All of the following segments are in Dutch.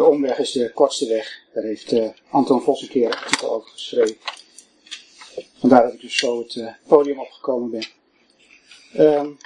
De omweg is de kortste weg. Daar heeft uh, Anton Vos een keer over geschreven. Vandaar dat ik dus zo het uh, podium opgekomen ben. Um,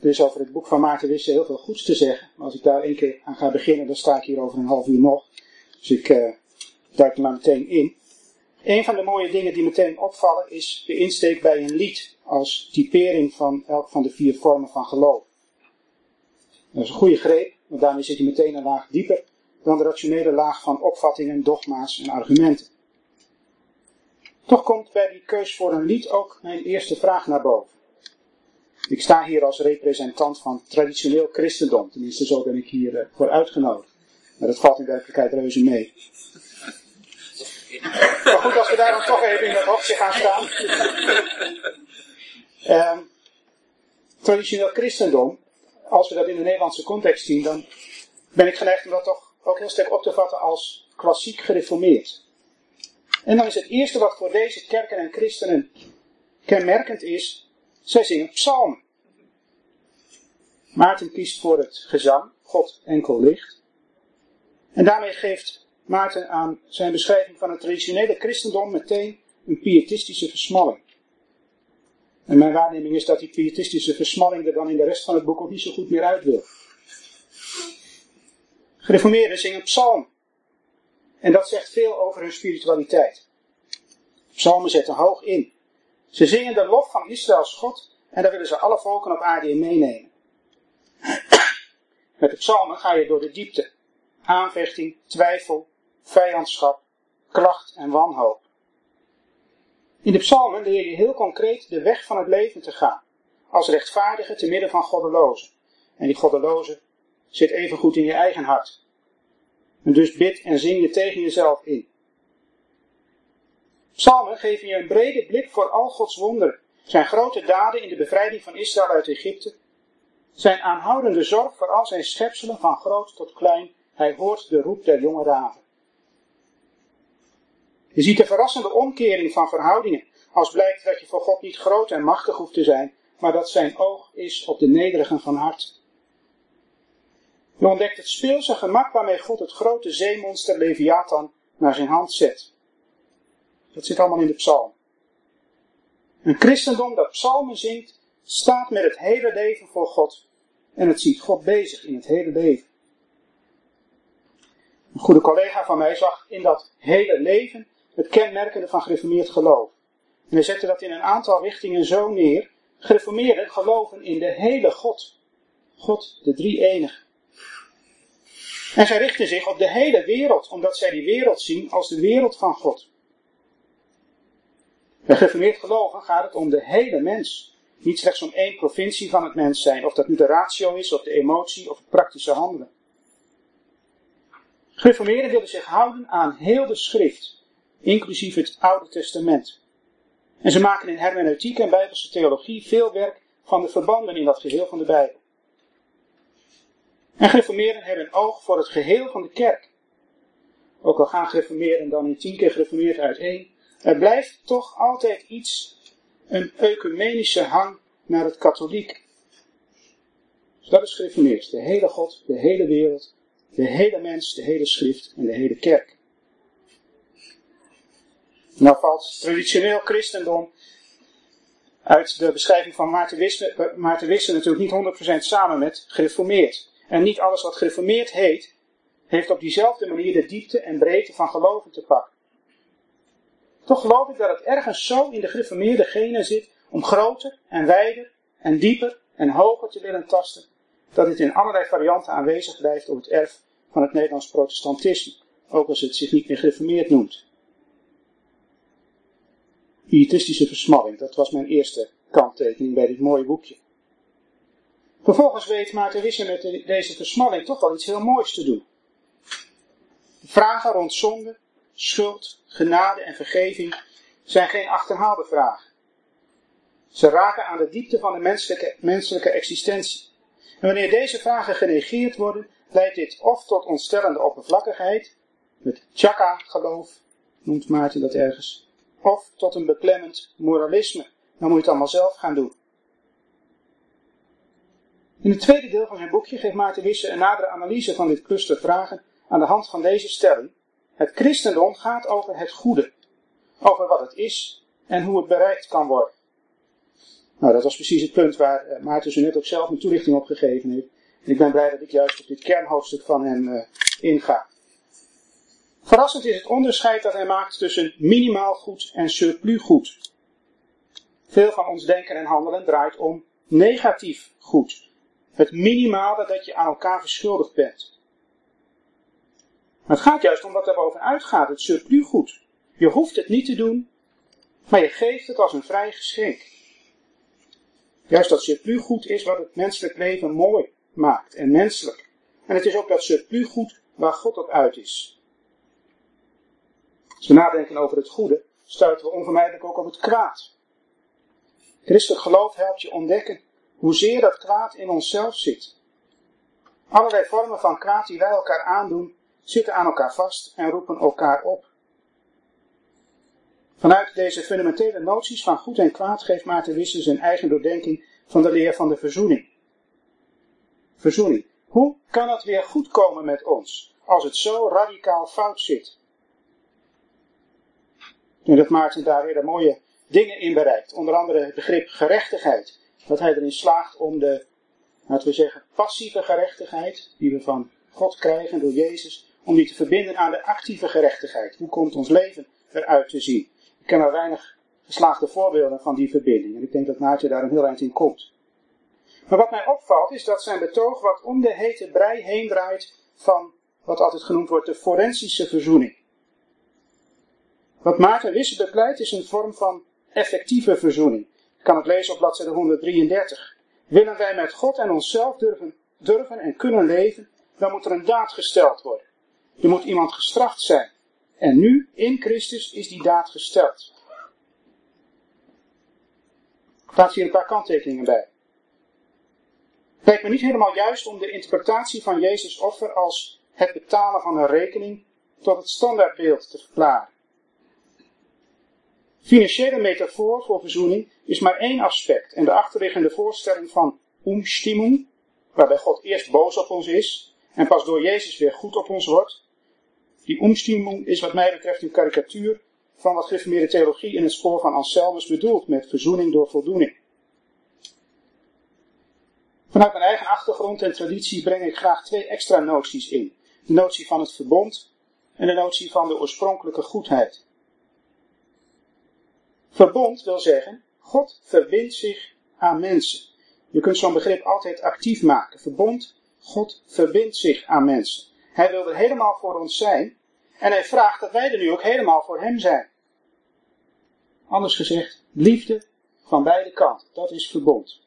er is over het boek van Maarten Wisse heel veel goeds te zeggen. Maar als ik daar één keer aan ga beginnen, dan sta ik hier over een half uur nog. Dus ik uh, duik er maar meteen in. Een van de mooie dingen die meteen opvallen is de insteek bij een lied als typering van elk van de vier vormen van geloof. Dat is een goede greep, want daarmee zit je meteen een laag dieper dan de rationele laag van opvattingen, dogma's en argumenten. Toch komt bij die keus voor een lied ook mijn eerste vraag naar boven. Ik sta hier als representant van traditioneel christendom, tenminste zo ben ik hier uh, voor uitgenodigd. Maar dat valt in werkelijkheid reuze mee. Maar goed, als we daar dan toch even in dat hokje gaan staan. Uh, traditioneel christendom, als we dat in de Nederlandse context zien, dan ben ik geneigd om dat toch ook heel sterk op te vatten als klassiek gereformeerd. En dan is het eerste wat voor deze kerken en christenen kenmerkend is, zij zingen psalmen. Maarten kiest voor het gezang, God enkel licht. En daarmee geeft Maarten aan zijn beschrijving van het traditionele christendom meteen een pietistische versmalling. En mijn waarneming is dat die pietistische versmalling er dan in de rest van het boek ook niet zo goed meer uit wil. Gereformeerden zingen psalm. En dat zegt veel over hun spiritualiteit. Psalmen zetten hoog in. Ze zingen de lof van Israëls God en daar willen ze alle volken op aarde in meenemen. Met de psalmen ga je door de diepte. Aanvechting, twijfel, vijandschap, klacht en wanhoop. In de psalmen leer je heel concreet de weg van het leven te gaan. Als rechtvaardige te midden van goddelozen. En die goddeloze zit even goed in je eigen hart. En dus bid en zing je tegen jezelf in. Psalmen geven je een brede blik voor al Gods wonderen. Zijn grote daden in de bevrijding van Israël uit Egypte. Zijn aanhoudende zorg voor al zijn schepselen van groot tot klein. Hij hoort de roep der jonge raven. Je ziet de verrassende omkering van verhoudingen. Als blijkt dat je voor God niet groot en machtig hoeft te zijn, maar dat zijn oog is op de nederigen van hart. Je ontdekt het speelse gemak waarmee God het grote zeemonster Leviathan naar zijn hand zet. Dat zit allemaal in de psalm. Een christendom dat psalmen zingt, staat met het hele leven voor God. En het ziet God bezig in het hele leven. Een goede collega van mij zag in dat hele leven het kenmerkende van gereformeerd geloof. En hij zette dat in een aantal richtingen zo neer. Gereformeerden geloven in de hele God. God, de drie enige. En zij richten zich op de hele wereld, omdat zij die wereld zien als de wereld van God. Bij gereformeerd geloven gaat het om de hele mens. Niet slechts om één provincie van het mens zijn, of dat nu de ratio is, of de emotie, of het praktische handelen. Gereformeerden willen zich houden aan heel de schrift, inclusief het Oude Testament. En ze maken in hermeneutiek en bijbelse theologie veel werk van de verbanden in dat geheel van de Bijbel. En gereformeerden hebben een oog voor het geheel van de kerk. Ook al gaan gereformeerden dan in tien keer gereformeerd uiteen, er blijft toch altijd iets, een ecumenische hang naar het katholiek. Dus dat is gereformeerd. De hele God, de hele wereld, de hele mens, de hele schrift en de hele kerk. Nou valt traditioneel christendom uit de beschrijving van Maarten Wisse, Maarten Wisse natuurlijk niet 100% samen met gereformeerd. En niet alles wat gereformeerd heet, heeft op diezelfde manier de diepte en breedte van geloven te pakken. Toch geloof ik dat het ergens zo in de gereformeerde genen zit om groter en wijder en dieper en hoger te willen tasten, dat het in allerlei varianten aanwezig blijft op het erf van het Nederlands protestantisme, ook als het zich niet meer gereformeerd noemt. Pietistische versmalling, dat was mijn eerste kanttekening bij dit mooie boekje. Vervolgens weet Maarten met deze versmalling toch wel iets heel moois te doen. De vragen rond zonde, schuld, genade en vergeving zijn geen achterhaalde vragen. Ze raken aan de diepte van de menselijke, menselijke existentie. En wanneer deze vragen genegeerd worden, leidt dit of tot ontstellende oppervlakkigheid, met tjaka-geloof, noemt Maarten dat ergens, of tot een beklemmend moralisme. Dan moet je het allemaal zelf gaan doen. In het tweede deel van zijn boekje geeft Maarten Wisse een nadere analyse van dit cluster vragen aan de hand van deze stelling. Het christendom gaat over het goede. Over wat het is en hoe het bereikt kan worden. Nou, dat was precies het punt waar uh, Maarten zo net ook zelf een toelichting op gegeven heeft. En ik ben blij dat ik juist op dit kernhoofdstuk van hem uh, inga. Verrassend is het onderscheid dat hij maakt tussen minimaal goed en surplus goed. Veel van ons denken en handelen draait om negatief goed. Het minimale dat je aan elkaar verschuldigd bent. Maar het gaat juist om wat er bovenuit gaat, het surplus goed. Je hoeft het niet te doen, maar je geeft het als een vrij geschenk. Juist dat surplus goed is wat het menselijk leven mooi maakt en menselijk. En het is ook dat surplus goed waar God op uit is. Als we nadenken over het goede, stuiten we onvermijdelijk ook op het kwaad. Christelijk geloof helpt je ontdekken hoezeer dat kwaad in onszelf zit. Allerlei vormen van kwaad die wij elkaar aandoen, zitten aan elkaar vast en roepen elkaar op. Vanuit deze fundamentele noties van goed en kwaad geeft Maarten Wisse zijn eigen doordenking van de leer van de verzoening. Verzoening. Hoe kan het weer goed komen met ons, als het zo radicaal fout zit? Nu dat Maarten daar weer mooie dingen in bereikt. Onder andere het begrip gerechtigheid. Dat hij erin slaagt om de, laten we zeggen, passieve gerechtigheid, die we van God krijgen door Jezus, om die te verbinden aan de actieve gerechtigheid. Hoe komt ons leven eruit te zien? Ik ken maar weinig geslaagde voorbeelden van die verbinding. En ik denk dat Maarten daar een heel eind in komt. Maar wat mij opvalt is dat zijn betoog wat om de hete brei heen draait van wat altijd genoemd wordt de forensische verzoening. Wat Maarten Wisse bepleit is een vorm van effectieve verzoening. Ik kan het lezen op bladzijde 133. Willen wij met God en onszelf durven, durven en kunnen leven, dan moet er een daad gesteld worden. Er moet iemand gestraft zijn. En nu, in Christus, is die daad gesteld. Ik plaats hier een paar kanttekeningen bij. Het lijkt me niet helemaal juist om de interpretatie van Jezus offer als het betalen van een rekening tot het standaardbeeld te verklaren. Financiële metafoor voor verzoening is maar één aspect en de achterliggende voorstelling van umstimmung, waarbij God eerst boos op ons is en pas door Jezus weer goed op ons wordt. Die umstimmung is wat mij betreft een karikatuur van wat gereformeerde theologie in het spoor van Anselmus bedoelt met verzoening door voldoening. Vanuit mijn eigen achtergrond en traditie breng ik graag twee extra noties in. De notie van het verbond en de notie van de oorspronkelijke goedheid. Verbond wil zeggen, God verbindt zich aan mensen. Je kunt zo'n begrip altijd actief maken. Verbond, God verbindt zich aan mensen. Hij wil er helemaal voor ons zijn en hij vraagt dat wij er nu ook helemaal voor hem zijn. Anders gezegd, liefde van beide kanten. Dat is verbond.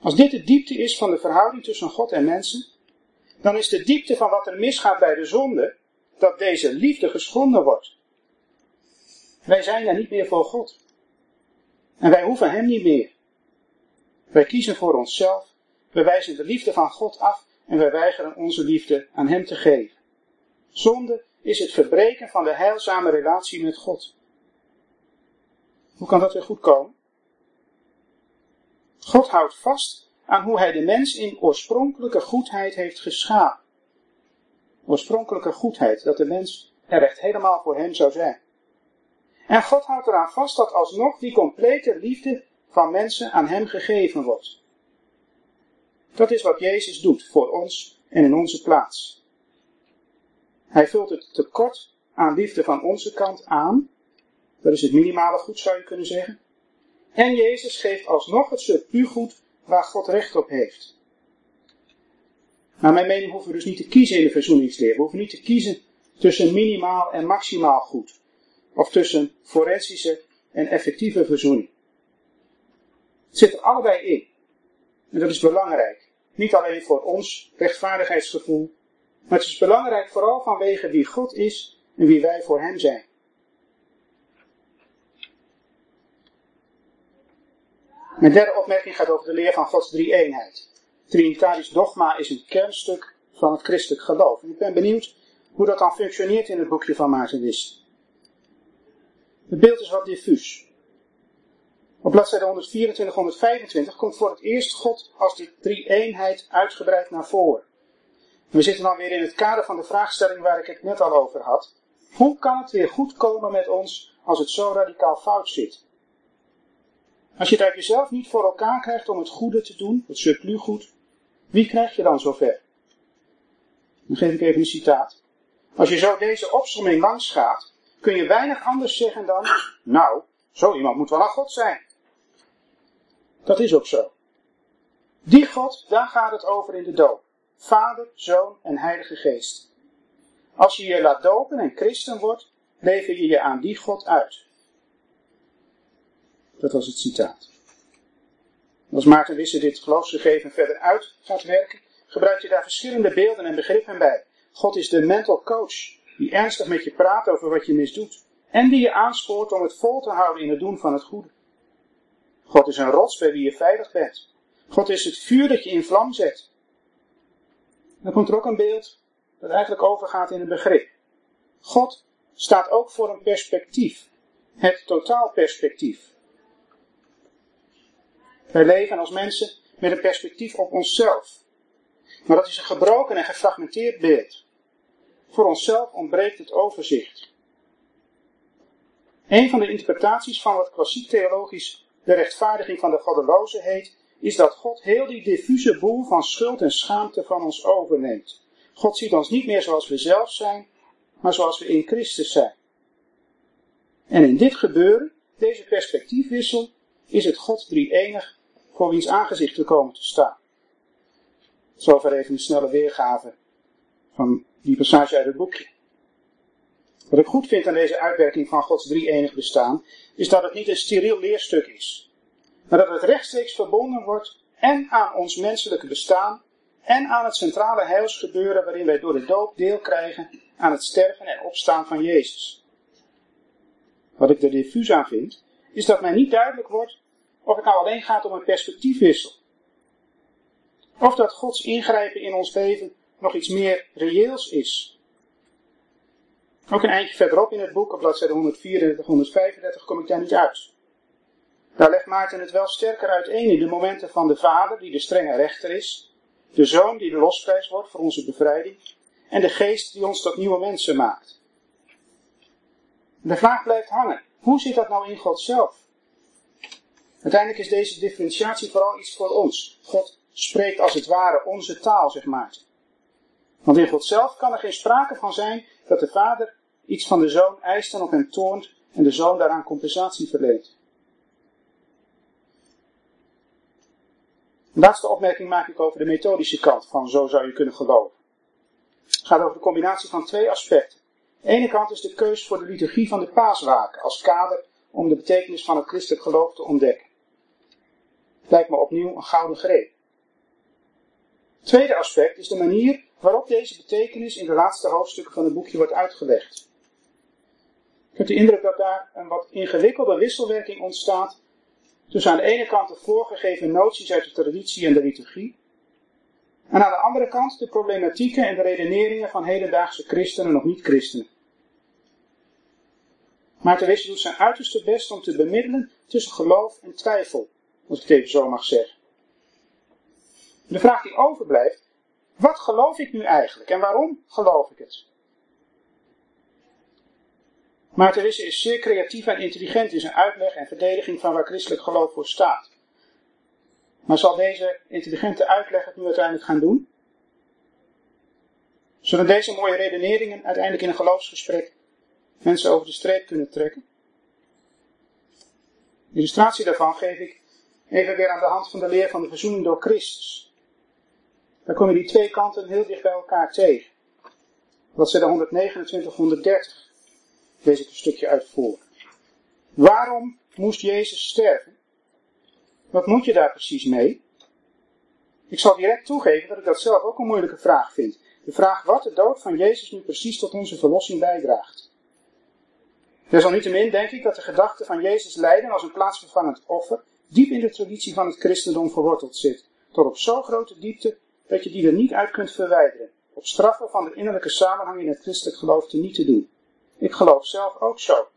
Als dit de diepte is van de verhouding tussen God en mensen, dan is de diepte van wat er misgaat bij de zonde, dat deze liefde geschonden wordt. Wij zijn er niet meer voor God. En wij hoeven Hem niet meer. Wij kiezen voor onszelf, wij wijzen de liefde van God af en wij weigeren onze liefde aan Hem te geven. Zonde is het verbreken van de heilzame relatie met God. Hoe kan dat weer goed komen? God houdt vast aan hoe Hij de mens in oorspronkelijke goedheid heeft geschapen. Oorspronkelijke goedheid, dat de mens er echt helemaal voor Hem zou zijn. En God houdt eraan vast dat alsnog die complete liefde van mensen aan Hem gegeven wordt. Dat is wat Jezus doet voor ons en in onze plaats. Hij vult het tekort aan liefde van onze kant aan. Dat is het minimale goed, zou je kunnen zeggen. En Jezus geeft alsnog het surplus waar God recht op heeft. Naar mijn mening hoeven we dus niet te kiezen in de verzoeningsleer. We hoeven niet te kiezen tussen minimaal en maximaal goed of tussen forensische en effectieve verzoening. Het zit er allebei in. En dat is belangrijk. Niet alleen voor ons rechtvaardigheidsgevoel, maar het is belangrijk vooral vanwege wie God is en wie wij voor Hem zijn. Mijn derde opmerking gaat over de leer van Gods drie-eenheid. Trinitarisch dogma is een kernstuk van het christelijk geloof. En ik ben benieuwd hoe dat dan functioneert in het boekje van Maarten. Het beeld is wat diffuus. Op bladzijde 124, 125 komt voor het eerst God als de drie eenheid uitgebreid naar voren. We zitten dan weer in het kader van de vraagstelling waar ik het net al over had. Hoe kan het weer goed komen met ons als het zo radicaal fout zit? Als je het uit jezelf niet voor elkaar krijgt om het goede te doen, het surplus goed, wie krijg je dan zover? Dan geef ik even een citaat. Als je zo deze opsomming langs gaat, kun je weinig anders zeggen dan, nou, zo iemand moet wel een God zijn. Dat is ook zo. Die God, daar gaat het over in de doop. Vader, Zoon en Heilige Geest. Als je je laat dopen en christen wordt, lever je je aan die God uit. Dat was het citaat. Als Maarten Wisse dit geloofsgegeven verder uit gaat werken, gebruikt hij daar verschillende beelden en begrippen bij. God is de mental coach, die ernstig met je praat over wat je misdoet. En die je aanspoort om het vol te houden in het doen van het goede. God is een rots bij wie je veilig bent. God is het vuur dat je in vlam zet. Dan komt er ook een beeld dat eigenlijk overgaat in een begrip. God staat ook voor een perspectief. Het totaalperspectief. Wij leven als mensen met een perspectief op onszelf. Maar dat is een gebroken en gefragmenteerd beeld. Voor onszelf ontbreekt het overzicht. Een van de interpretaties van wat klassiek theologisch de rechtvaardiging van de goddeloze heet, is dat God heel die diffuse boel van schuld en schaamte van ons overneemt. God ziet ons niet meer zoals we zelf zijn, maar zoals we in Christus zijn. En in dit gebeuren, deze perspectiefwissel, is het God drie enig voor wiens aangezicht we komen te staan. Zover even een snelle weergave van die passage uit het boekje. Wat ik goed vind aan deze uitwerking van Gods drie enig bestaan, is dat het niet een steriel leerstuk is, maar dat het rechtstreeks verbonden wordt en aan ons menselijke bestaan en aan het centrale heilsgebeuren waarin wij door de doop deel krijgen aan het sterven en opstaan van Jezus. Wat ik er diffuus aan vind, is dat mij niet duidelijk wordt of het nou alleen gaat om een perspectiefwissel. Of dat Gods ingrijpen in ons leven nog iets meer reëels is. Ook een eindje verderop in het boek, op bladzijde 134, 135, kom ik daar niet uit. Daar legt Maarten het wel sterker uiteen in de momenten van de vader, die de strenge rechter is, de zoon die de losprijs wordt voor onze bevrijding, en de geest die ons tot nieuwe mensen maakt. De vraag blijft hangen, hoe zit dat nou in God zelf? Uiteindelijk is deze differentiatie vooral iets voor ons. God spreekt als het ware onze taal, zeg maar. Want in God zelf kan er geen sprake van zijn dat de vader iets van de zoon eist en op hem toont en de zoon daaraan compensatie verleent. Laatste opmerking maak ik over de methodische kant van zo zou je kunnen geloven. Het gaat over de combinatie van twee aspecten. De ene kant is de keus voor de liturgie van de paaswaken als kader om de betekenis van het christelijk geloof te ontdekken. Lijkt me opnieuw een gouden greep. Tweede aspect is de manier waarop deze betekenis in de laatste hoofdstukken van het boekje wordt uitgelegd. Ik heb de indruk dat daar een wat ingewikkelde wisselwerking ontstaat tussen aan de ene kant de voorgegeven noties uit de traditie en de liturgie, en aan de andere kant de problematieken en de redeneringen van hedendaagse christenen of niet-christenen. Maarten Wisse doet zijn uiterste best om te bemiddelen tussen geloof en twijfel, als ik het even zo mag zeggen. De vraag die overblijft, wat geloof ik nu eigenlijk en waarom geloof ik het? Maarten Wisse is zeer creatief en intelligent in zijn uitleg en verdediging van waar christelijk geloof voor staat. Maar zal deze intelligente uitleg het nu uiteindelijk gaan doen? Zullen deze mooie redeneringen uiteindelijk in een geloofsgesprek mensen over de streep kunnen trekken? De illustratie daarvan geef ik even weer aan de hand van de leer van de verzoening door Christus. Dan kom je die twee kanten heel dicht bij elkaar tegen. Wat ze de 129, 130 lees ik een stukje uit voor. Waarom moest Jezus sterven? Wat moet je daar precies mee? Ik zal direct toegeven dat ik dat zelf ook een moeilijke vraag vind. De vraag wat de dood van Jezus nu precies tot onze verlossing bijdraagt. Desalniettemin denk ik dat de gedachte van Jezus lijden als een plaatsvervangend offer diep in de traditie van het christendom verworteld zit, tot op zo'n grote diepte dat je die er niet uit kunt verwijderen, op straffen van de innerlijke samenhang in het christelijk geloof te niet te doen. Ik geloof zelf ook zo.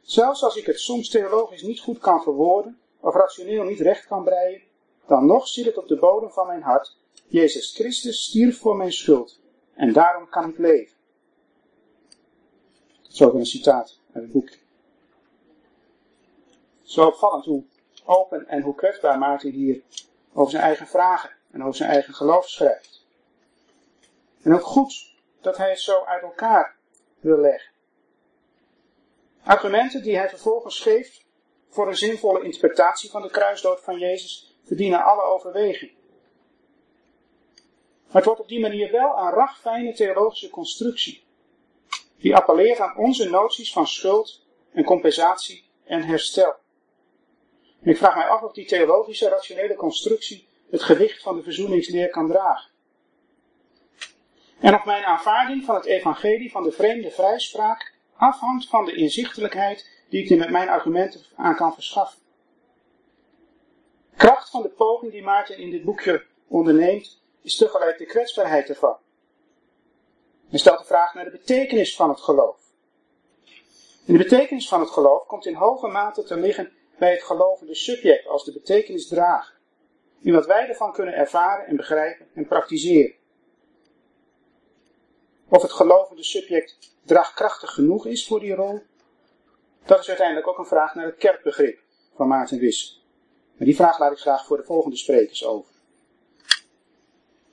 Zelfs als ik het soms theologisch niet goed kan verwoorden, of rationeel niet recht kan breien, dan nog zit het op de bodem van mijn hart Jezus Christus stierf voor mijn schuld en daarom kan ik leven. Ook een citaat uit het boek. Zo opvallend hoe open en hoe kwetsbaar Maarten hier over zijn eigen vragen en over zijn eigen geloof schrijft. En ook goed dat hij het zo uit elkaar wil leggen. Argumenten die hij vervolgens geeft voor een zinvolle interpretatie van de kruisdood van Jezus verdienen alle overweging. Maar het wordt op die manier wel een ragfijne theologische constructie, die appelleert aan onze noties van schuld en compensatie en herstel. En ik vraag mij af of die theologische, rationele constructie het gewicht van de verzoeningsleer kan dragen. En of mijn aanvaarding van het evangelie van de vreemde vrijspraak afhangt van de inzichtelijkheid die ik er met mijn argumenten aan kan verschaffen. Kracht van de poging die Maarten in dit boekje onderneemt, is tegelijk de kwetsbaarheid ervan. Hij stelt de vraag naar de betekenis van het geloof. De betekenis van het geloof komt in hoge mate te liggen bij het gelovende subject als de betekenisdrager. In wat wij ervan kunnen ervaren en begrijpen en praktiseren. Of het gelovende subject draagkrachtig genoeg is voor die rol, dat is uiteindelijk ook een vraag naar het kerkbegrip van Maarten Wisse. Maar die vraag laat ik graag voor de volgende sprekers over.